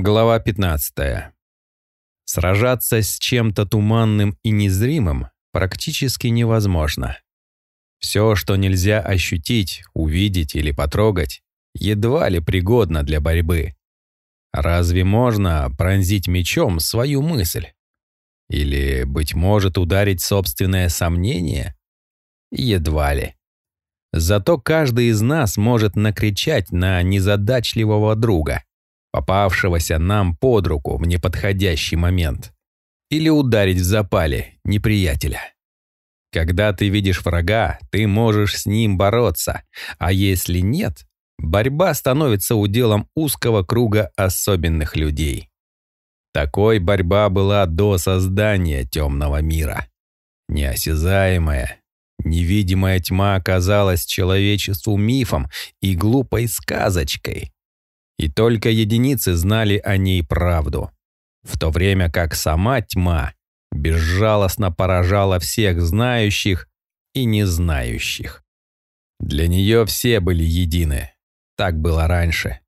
Глава 15. Сражаться с чем-то туманным и незримым практически невозможно. Все, что нельзя ощутить, увидеть или потрогать, едва ли пригодно для борьбы. Разве можно пронзить мечом свою мысль? Или, быть может, ударить собственное сомнение? Едва ли. Зато каждый из нас может накричать на незадачливого друга – попавшегося нам под руку в неподходящий момент, или ударить в запале неприятеля. Когда ты видишь врага, ты можешь с ним бороться, а если нет, борьба становится уделом узкого круга особенных людей. Такой борьба была до создания темного мира. Неосязаемая, невидимая тьма оказалась человечеству мифом и глупой сказочкой, и только единицы знали о ней правду, в то время как сама тьма безжалостно поражала всех знающих и не знающих. Для нее все были едины, так было раньше,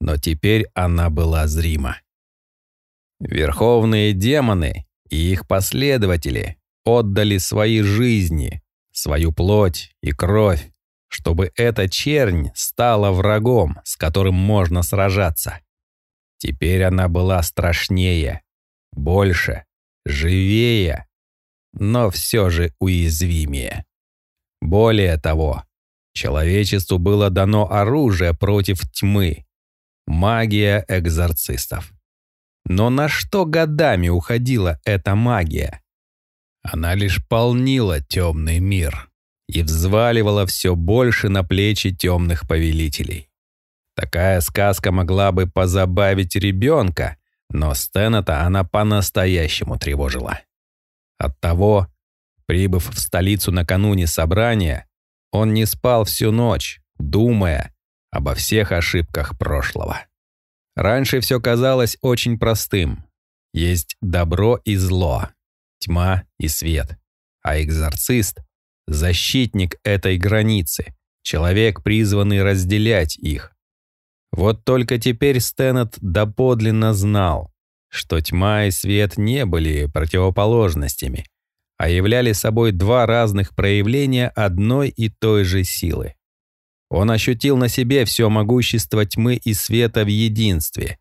но теперь она была зрима. Верховные демоны и их последователи отдали свои жизни, свою плоть и кровь чтобы эта чернь стала врагом, с которым можно сражаться. Теперь она была страшнее, больше, живее, но все же уязвимее. Более того, человечеству было дано оружие против тьмы — магия экзорцистов. Но на что годами уходила эта магия? Она лишь полнила темный мир и взваливала все больше на плечи темных повелителей. Такая сказка могла бы позабавить ребенка, но Стэнета она по-настоящему тревожила. Оттого, прибыв в столицу накануне собрания, он не спал всю ночь, думая обо всех ошибках прошлого. Раньше все казалось очень простым. Есть добро и зло, тьма и свет. А экзорцист защитник этой границы, человек, призванный разделять их. Вот только теперь Стэнет доподлинно знал, что тьма и свет не были противоположностями, а являли собой два разных проявления одной и той же силы. Он ощутил на себе все могущество тьмы и света в единстве,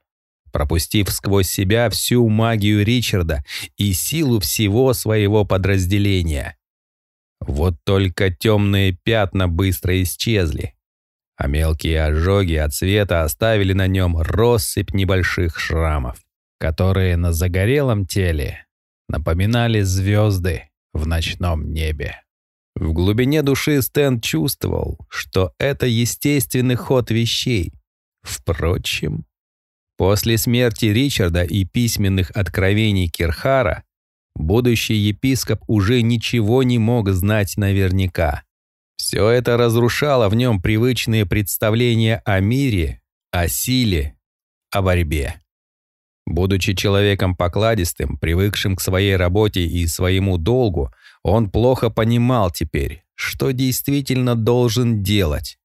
пропустив сквозь себя всю магию Ричарда и силу всего своего подразделения. Вот только темные пятна быстро исчезли, а мелкие ожоги от света оставили на нем россыпь небольших шрамов, которые на загорелом теле напоминали звезды в ночном небе. В глубине души Стэн чувствовал, что это естественный ход вещей. Впрочем, после смерти Ричарда и письменных откровений Кирхара будущий епископ уже ничего не мог знать наверняка. Все это разрушало в нем привычные представления о мире, о силе, о борьбе. Будучи человеком покладистым, привыкшим к своей работе и своему долгу, он плохо понимал теперь, что действительно должен делать.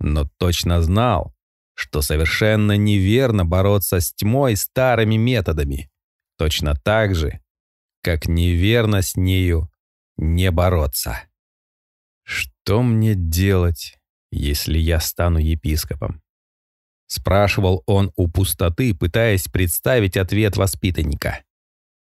Но точно знал, что совершенно неверно бороться с тьмой старыми методами. Точно так же, как неверно с нею не бороться. «Что мне делать, если я стану епископом?» Спрашивал он у пустоты, пытаясь представить ответ воспитанника.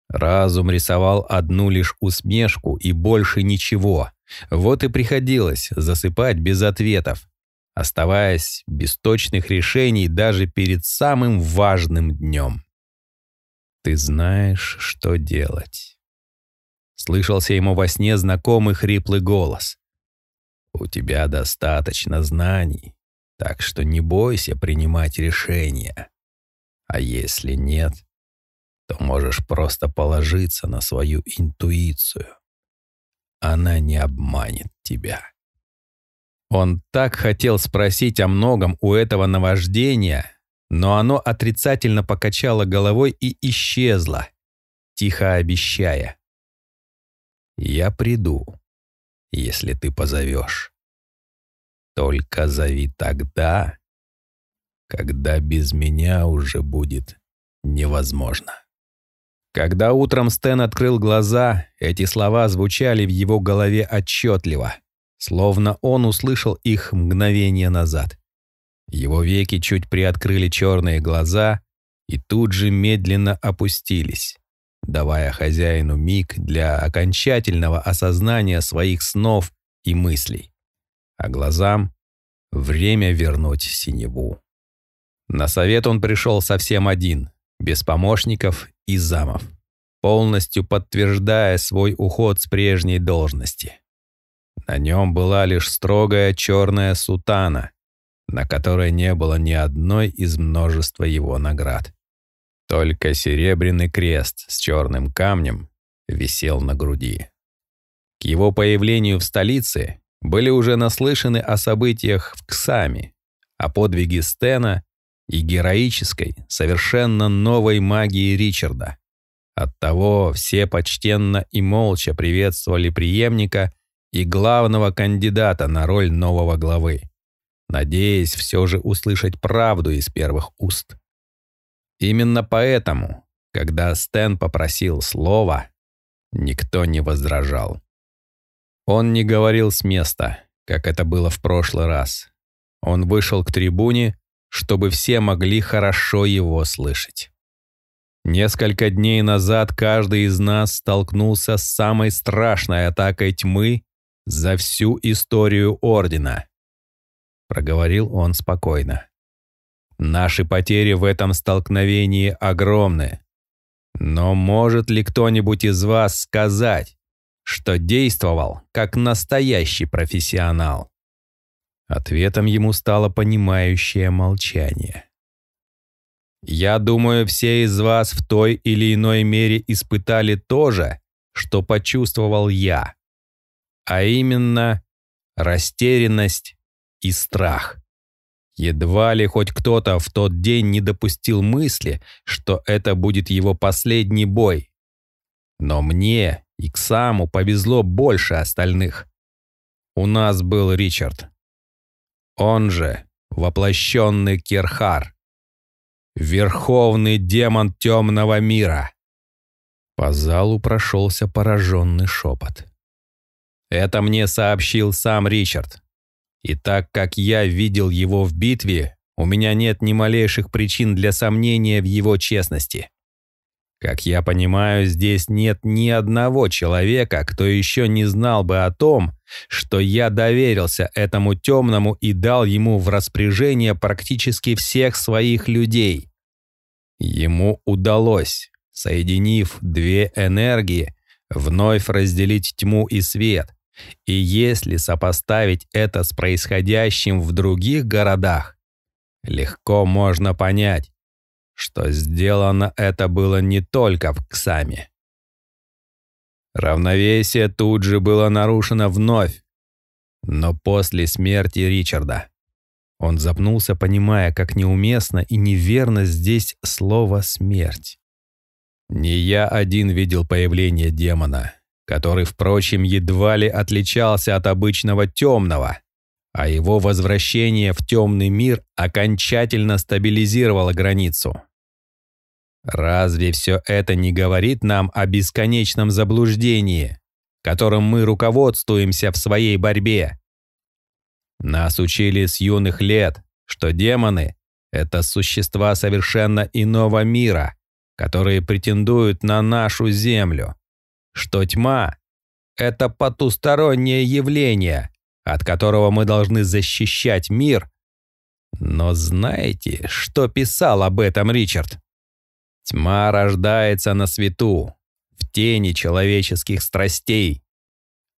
Разум рисовал одну лишь усмешку и больше ничего. Вот и приходилось засыпать без ответов, оставаясь без точных решений даже перед самым важным днем. Ты знаешь, что делать. Слышался ему во сне знакомый хриплый голос. У тебя достаточно знаний, так что не бойся принимать решения. А если нет, то можешь просто положиться на свою интуицию. Она не обманет тебя. Он так хотел спросить о многом у этого наваждения, но оно отрицательно покачало головой и исчезло, тихо обещая. «Я приду, если ты позовешь. Только зови тогда, когда без меня уже будет невозможно. Когда утром Стэн открыл глаза, эти слова звучали в его голове отчетливо, словно он услышал их мгновение назад. Его веки чуть приоткрыли черные глаза и тут же медленно опустились, давая хозяину миг для окончательного осознания своих снов и мыслей, а глазам — время вернуть синеву. На совет он пришел совсем один, без помощников и замов, полностью подтверждая свой уход с прежней должности. На нем была лишь строгая черная сутана, на которой не было ни одной из множества его наград. Только серебряный крест с черным камнем висел на груди. К его появлению в столице были уже наслышаны о событиях в Ксаме, о подвиге Стена и героической, совершенно новой магии Ричарда. Оттого все почтенно и молча приветствовали преемника и главного кандидата на роль нового главы, надеясь все же услышать правду из первых уст. Именно поэтому, когда Стэн попросил слова, никто не возражал. Он не говорил с места, как это было в прошлый раз. Он вышел к трибуне чтобы все могли хорошо его слышать. Несколько дней назад каждый из нас столкнулся с самой страшной атакой тьмы за всю историю Ордена. Проговорил он спокойно. Наши потери в этом столкновении огромны. Но может ли кто-нибудь из вас сказать, что действовал как настоящий профессионал? Ответом ему стало понимающее молчание. «Я думаю, все из вас в той или иной мере испытали то же, что почувствовал я, а именно растерянность и страх. Едва ли хоть кто-то в тот день не допустил мысли, что это будет его последний бой. Но мне и к саму повезло больше остальных. У нас был Ричард. Он же воплощенный Кирхар, верховный демон темного мира. По залу прошелся пораженный шепот. Это мне сообщил сам Ричард. И так как я видел его в битве, у меня нет ни малейших причин для сомнения в его честности. Как я понимаю, здесь нет ни одного человека, кто еще не знал бы о том, что я доверился этому темному и дал ему в распоряжение практически всех своих людей. Ему удалось, соединив две энергии, вновь разделить тьму и свет. И если сопоставить это с происходящим в других городах, легко можно понять, что сделано это было не только в Ксаме. Равновесие тут же было нарушено вновь, но после смерти Ричарда. Он запнулся, понимая, как неуместно и неверно здесь слово «смерть». Не я один видел появление демона, который, впрочем, едва ли отличался от обычного темного, а его возвращение в темный мир окончательно стабилизировало границу. Разве все это не говорит нам о бесконечном заблуждении, которым мы руководствуемся в своей борьбе? Нас учили с юных лет, что демоны — это существа совершенно иного мира, которые претендуют на нашу землю, что тьма — это потустороннее явление, от которого мы должны защищать мир. Но знаете, что писал об этом Ричард? Тьма рождается на свету, в тени человеческих страстей.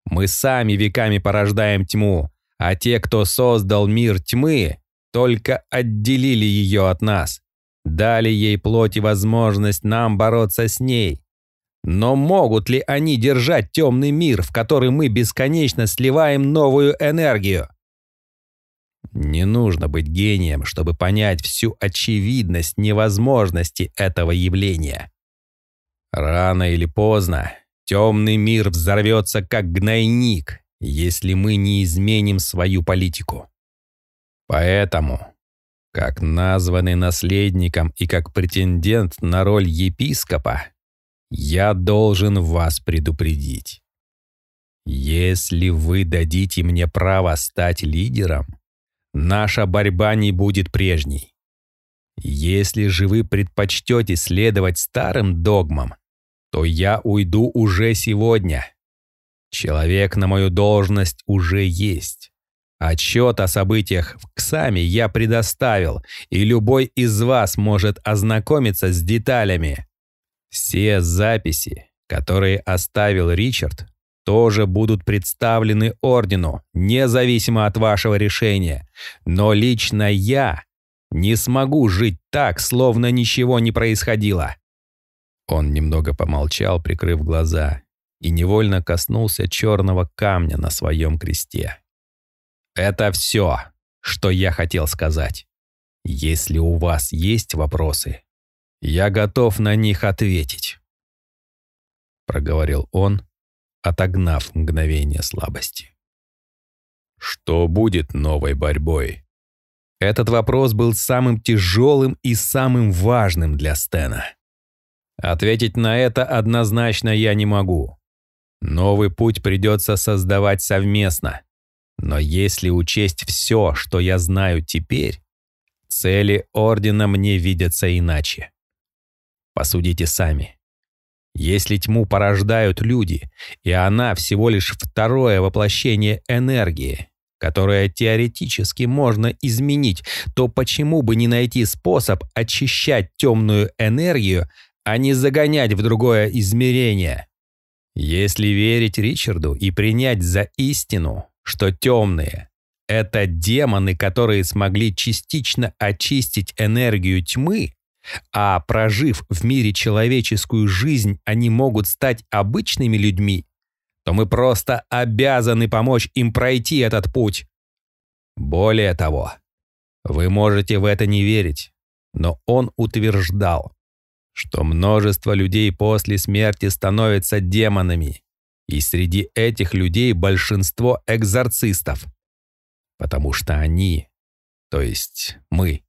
Мы сами веками порождаем тьму, а те, кто создал мир тьмы, только отделили ее от нас, дали ей плоть и возможность нам бороться с ней. Но могут ли они держать темный мир, в который мы бесконечно сливаем новую энергию? Не нужно быть гением, чтобы понять всю очевидность невозможности этого явления. Рано или поздно темный мир взорвется как гнойник, если мы не изменим свою политику. Поэтому Как названный наследником и как претендент на роль епископа, я должен вас предупредить. Если вы дадите мне право стать лидером, наша борьба не будет прежней. Если же вы предпочтете следовать старым догмам, то я уйду уже сегодня. Человек на мою должность уже есть. Отчет о событиях в КСАМе я предоставил, и любой из вас может ознакомиться с деталями. Все записи, которые оставил Ричард, тоже будут представлены Ордену, независимо от вашего решения. Но лично я не смогу жить так, словно ничего не происходило. Он немного помолчал, прикрыв глаза, и невольно коснулся черного камня на своем кресте. Это все, что я хотел сказать. Если у вас есть вопросы, я готов на них ответить. Проговорил он, отогнав мгновение слабости. Что будет новой борьбой? Этот вопрос был самым тяжелым и самым важным для Стена. Ответить на это однозначно я не могу. Новый путь придется создавать совместно. Но если учесть все, что я знаю теперь, цели Ордена мне видятся иначе. Посудите сами. Если тьму порождают люди, и она всего лишь второе воплощение энергии, которое теоретически можно изменить, то почему бы не найти способ очищать темную энергию, а не загонять в другое измерение? Если верить Ричарду и принять за истину, что темные — это демоны, которые смогли частично очистить энергию тьмы, а прожив в мире человеческую жизнь, они могут стать обычными людьми, то мы просто обязаны помочь им пройти этот путь. Более того, вы можете в это не верить, но он утверждал, что множество людей после смерти становятся демонами, и среди этих людей большинство экзорцистов, потому что они, то есть мы,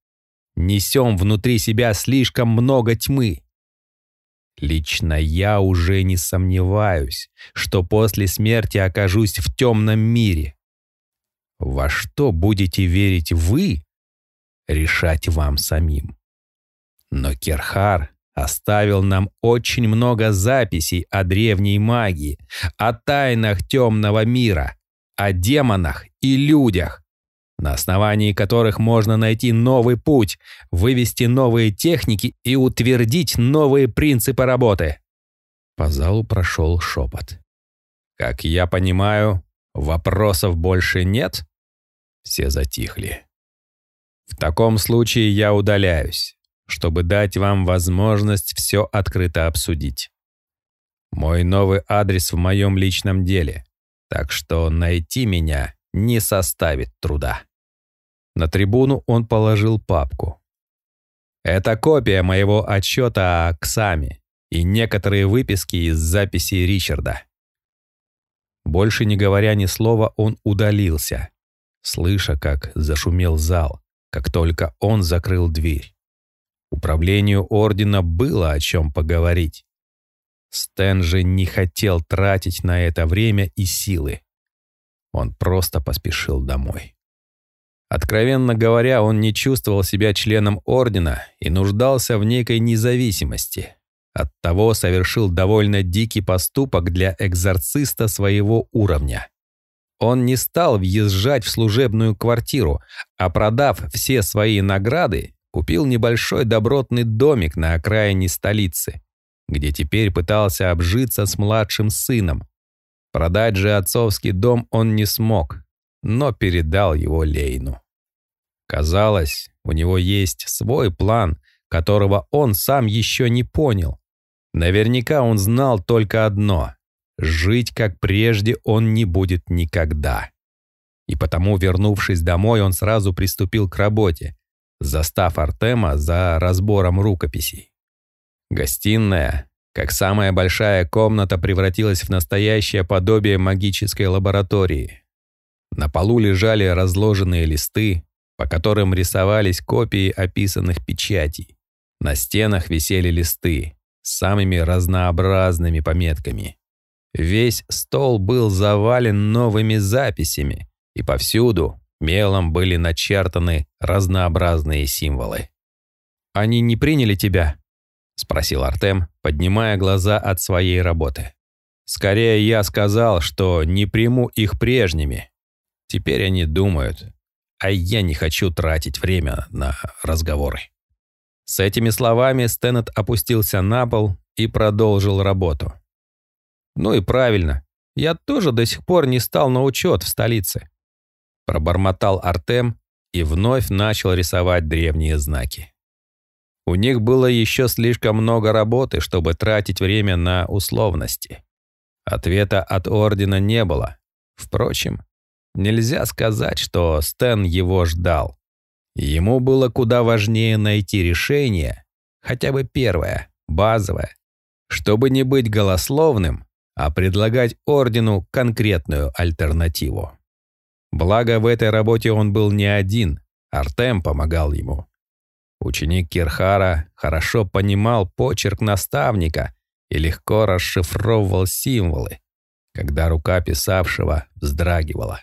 несем внутри себя слишком много тьмы. Лично я уже не сомневаюсь, что после смерти окажусь в темном мире. Во что будете верить вы, решать вам самим. Но Керхар оставил нам очень много записей о древней магии, о тайнах темного мира, о демонах и людях, на основании которых можно найти новый путь, вывести новые техники и утвердить новые принципы работы. По залу прошел шепот. «Как я понимаю, вопросов больше нет?» Все затихли. «В таком случае я удаляюсь, чтобы дать вам возможность все открыто обсудить. Мой новый адрес в моем личном деле, так что найти меня не составит труда». На трибуну он положил папку. Это копия моего отчета о Ксаме и некоторые выписки из записей Ричарда. Больше не говоря ни слова, он удалился, слыша, как зашумел зал, как только он закрыл дверь. Управлению Ордена было о чем поговорить. Стэн же не хотел тратить на это время и силы. Он просто поспешил домой. Откровенно говоря, он не чувствовал себя членом ордена и нуждался в некой независимости. Оттого совершил довольно дикий поступок для экзорциста своего уровня. Он не стал въезжать в служебную квартиру, а продав все свои награды, купил небольшой добротный домик на окраине столицы, где теперь пытался обжиться с младшим сыном. Продать же отцовский дом он не смог, но передал его Лейну. Казалось, у него есть свой план, которого он сам еще не понял. Наверняка он знал только одно — жить как прежде он не будет никогда. И потому, вернувшись домой, он сразу приступил к работе, застав Артема за разбором рукописей. Гостиная, как самая большая комната, превратилась в настоящее подобие магической лаборатории. На полу лежали разложенные листы, по которым рисовались копии описанных печатей. На стенах висели листы с самыми разнообразными пометками. Весь стол был завален новыми записями, и повсюду мелом были начертаны разнообразные символы. «Они не приняли тебя?» — спросил Артем, поднимая глаза от своей работы. «Скорее я сказал, что не приму их прежними. Теперь они думают, а я не хочу тратить время на разговоры». С этими словами Стэннет опустился на пол и продолжил работу. «Ну и правильно. Я тоже до сих пор не стал на учет в столице». Пробормотал Артем и вновь начал рисовать древние знаки. У них было еще слишком много работы, чтобы тратить время на условности. Ответа от Ордена не было. Впрочем, нельзя сказать, что Стэн его ждал. Ему было куда важнее найти решение, хотя бы первое, базовое, чтобы не быть голословным, а предлагать Ордену конкретную альтернативу. Благо, в этой работе он был не один, Артем помогал ему. Ученик Кирхара хорошо понимал почерк наставника и легко расшифровывал символы, когда рука писавшего вздрагивала.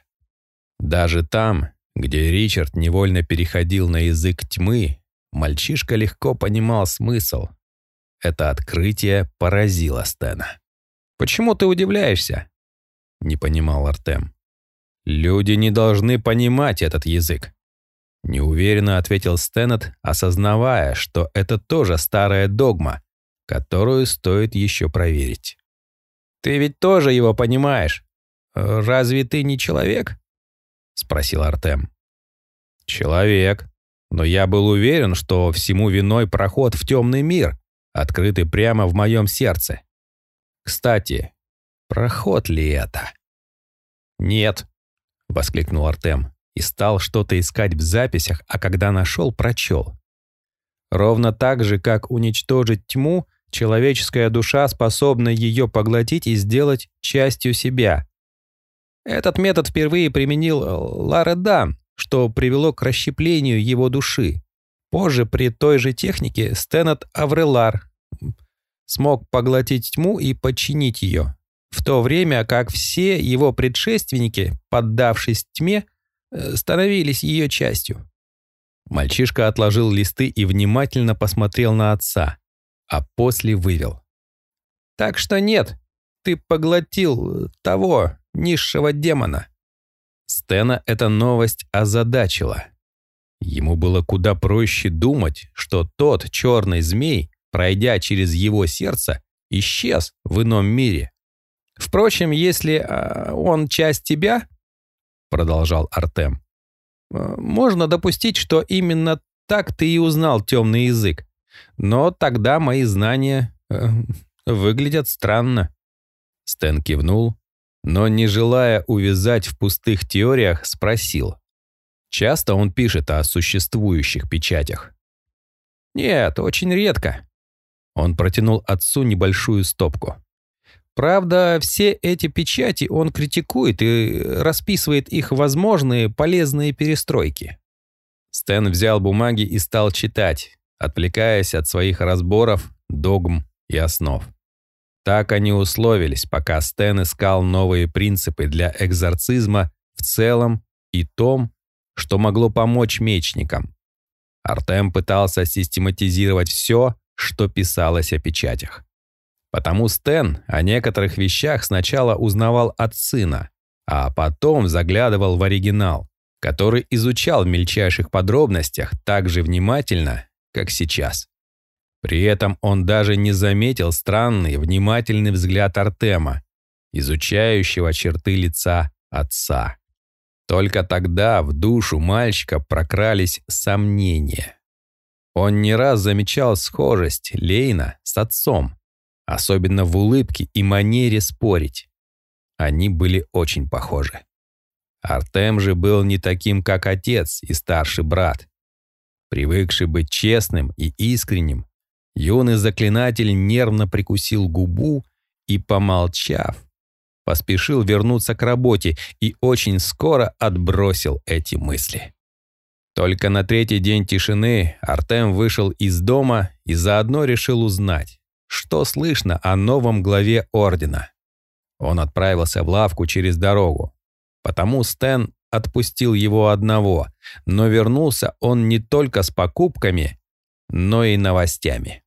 Даже там, где Ричард невольно переходил на язык тьмы, мальчишка легко понимал смысл. Это открытие поразило Стена. «Почему ты удивляешься?» — не понимал Артем. «Люди не должны понимать этот язык», — неуверенно ответил Стэннет, осознавая, что это тоже старая догма, которую стоит еще проверить. «Ты ведь тоже его понимаешь. Разве ты не человек?» — спросил Артем. «Человек. Но я был уверен, что всему виной проход в темный мир, открытый прямо в моем сердце. Кстати, проход ли это?» «Нет», — воскликнул Артем и стал что-то искать в записях, а когда нашел, прочел. Ровно так же, как уничтожить тьму, человеческая душа способна ее поглотить и сделать частью себя. Этот метод впервые применил Ларедан, что привело к расщеплению его души. Позже при той же технике Стэнет Аврелар смог поглотить тьму и подчинить ее, в то время как все его предшественники, поддавшись тьме, э, становились ее частью. Мальчишка отложил листы и внимательно посмотрел на отца, а после вывел. «Так что нет, ты поглотил того, низшего демона. Стена эта новость озадачила. Ему было куда проще думать, что тот черный змей, пройдя через его сердце, исчез в ином мире. «Впрочем, если э, он часть тебя, — продолжал Артем, э, — можно допустить, что именно так ты и узнал темный язык. Но тогда мои знания э, выглядят странно». Стэн кивнул, но, не желая увязать в пустых теориях, спросил. Часто он пишет о существующих печатях. «Нет, очень редко». Он протянул отцу небольшую стопку. Правда, все эти печати он критикует и расписывает их возможные полезные перестройки. Стэн взял бумаги и стал читать, отвлекаясь от своих разборов, догм и основ. Так они условились, пока Стэн искал новые принципы для экзорцизма в целом и том, что могло помочь мечникам. Артем пытался систематизировать все, что писалось о печатях. Потому Стэн о некоторых вещах сначала узнавал от сына, а потом заглядывал в оригинал, который изучал в мельчайших подробностях так же внимательно, как сейчас. При этом он даже не заметил странный, внимательный взгляд Артема, изучающего черты лица отца. Только тогда в душу мальчика прокрались сомнения. Он не раз замечал схожесть Лейна с отцом, особенно в улыбке и манере спорить. Они были очень похожи. Артем же был не таким, как отец и старший брат. Привыкший быть честным и искренним, Юный заклинатель нервно прикусил губу и, помолчав, поспешил вернуться к работе и очень скоро отбросил эти мысли. Только на третий день тишины Артем вышел из дома и заодно решил узнать, что слышно о новом главе Ордена. Он отправился в лавку через дорогу. Потому Стэн отпустил его одного, но вернулся он не только с покупками, но и новостями.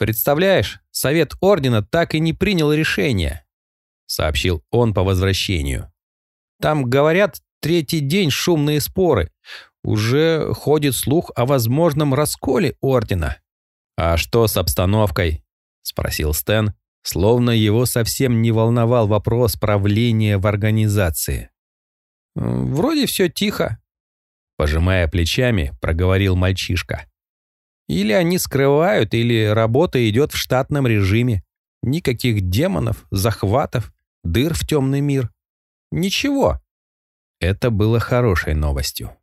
«Представляешь, Совет Ордена так и не принял решение», сообщил он по возвращению. «Там, говорят, третий день шумные споры. Уже ходит слух о возможном расколе Ордена». «А что с обстановкой?» спросил Стэн, словно его совсем не волновал вопрос правления в организации. «Вроде все тихо», — пожимая плечами, проговорил мальчишка. «Или они скрывают, или работа идет в штатном режиме. Никаких демонов, захватов, дыр в темный мир. Ничего». Это было хорошей новостью.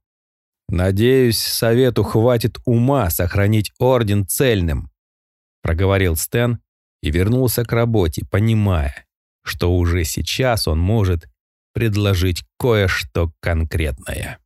«Надеюсь, совету хватит ума сохранить орден цельным», — проговорил Стэн и вернулся к работе, понимая, что уже сейчас он может предложить кое-что конкретное.